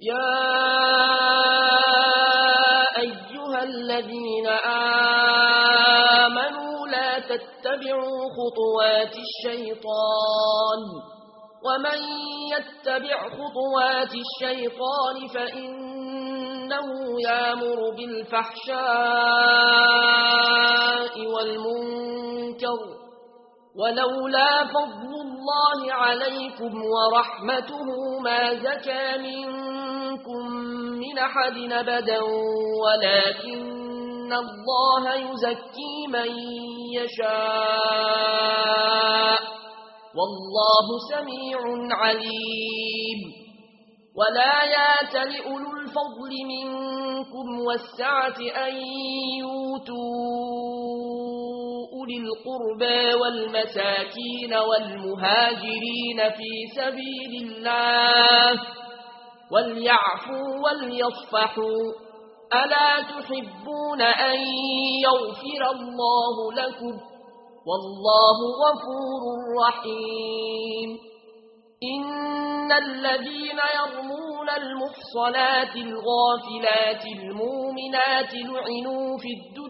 يا أيها الذين آمنوا لا تتبعوا خطوات الشيطان ومن يتبع خطوات الشيطان فإنه يامر بالفحشاء والمنكر ولولا فضل الله عليكم ورحمته ما زكى منكم من أحد نبدا ولكن الله يزكي من يشاء. والله سميع عليم. ولا يات لأولو الفضل منكم والسعة أن يوتون ذي والمساكين والمهاجرين في سبيل الله وليعفوا وليصفحوا ألا تحبون أن يغفر الله لكم والله غفور رحيم إن الذين يرمون المحصلات الغافلات المؤمنات لعنوا في الدنيا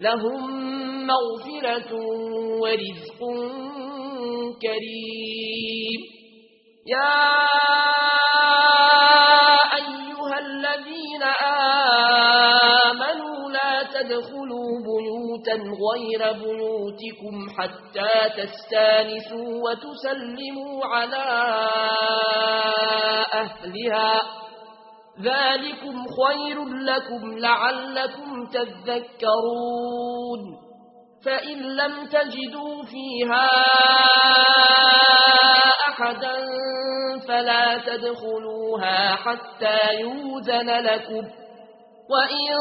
لهم مغفرة ورزق كريم يا أيها الذين آمنوا لا تدخلوا بيوتا غير بيوتكم حتى تستانسوا وتسلموا على أهلها ذلكم خير لكم لعلكم تذكرون. فإن لم تجدوا فيها أحدا فلا تدخلوها حتى يوزن لكم. وإن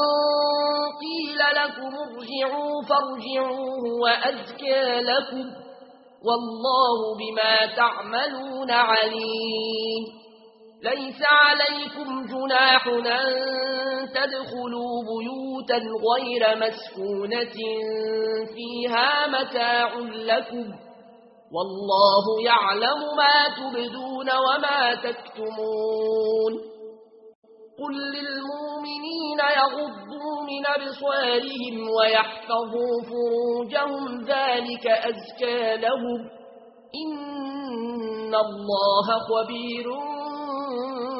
قيل لكم ارجعوا فارجعوه وأذكى لكم. والله بما تعملون عليم. ليس عليكم جناح أن تدخلوا بيوتا غير مسكونة فيها متاع لكم والله يعلم ما تبدون وما تكتمون قل للمؤمنين يغضوا من بصارهم ويحفظوا فروجهم ذلك أزكى لهم إن الله خبير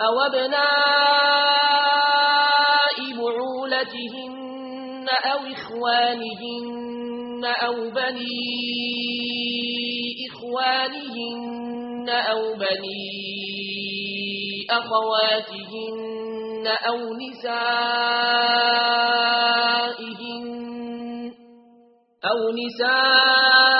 أو ابناء بعولتهن أو إخوانهن أو بني إخوانهن أو بني أخواتهن أو نسائهن أو نسائهن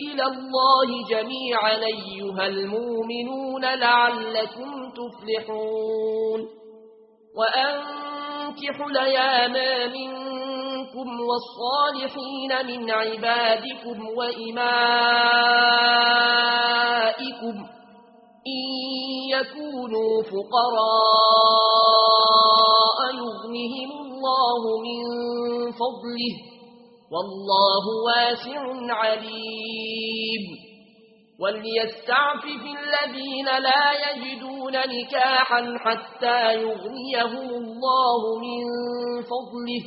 إلى الله جميعا أيها المؤمنون لعلكم تفلحون وأنكحوا لياما منكم والصالحين من عبادكم وإمائكم إن يكونوا فقراء يغنهم الله من فضله والله واسع عليم. وليستعفف الذين لا يجدون نكاحا حتى يغنيهم الله من فضله.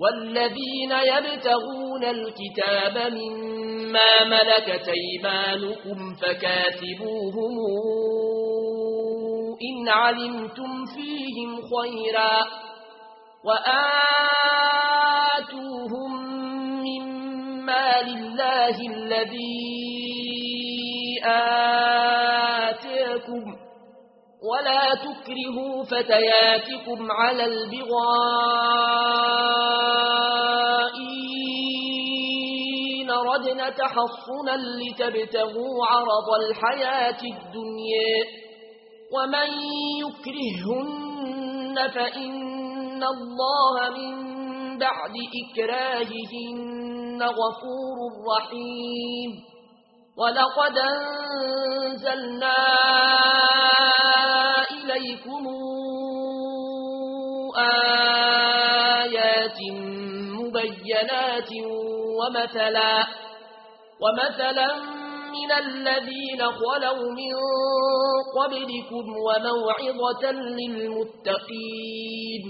والذين يبتغون الكتاب مما ملكت أيمانكم فكاتبوهم إن علمتم فيهم خيرا. وآل أما لله الذي آتاكم ولا تكرهوا فتياتكم على البغاء إن ردنا تحصنا لتبتغوا عرض الحياة الدنيا ومن يكرهن فإن الله من بعد إكراههن غفور رحيم. ولقد أنزلنا إليكم آيات مبينات ومثلا ومثلا من الذين خلوا من قبلكم وموعظة للمتقين.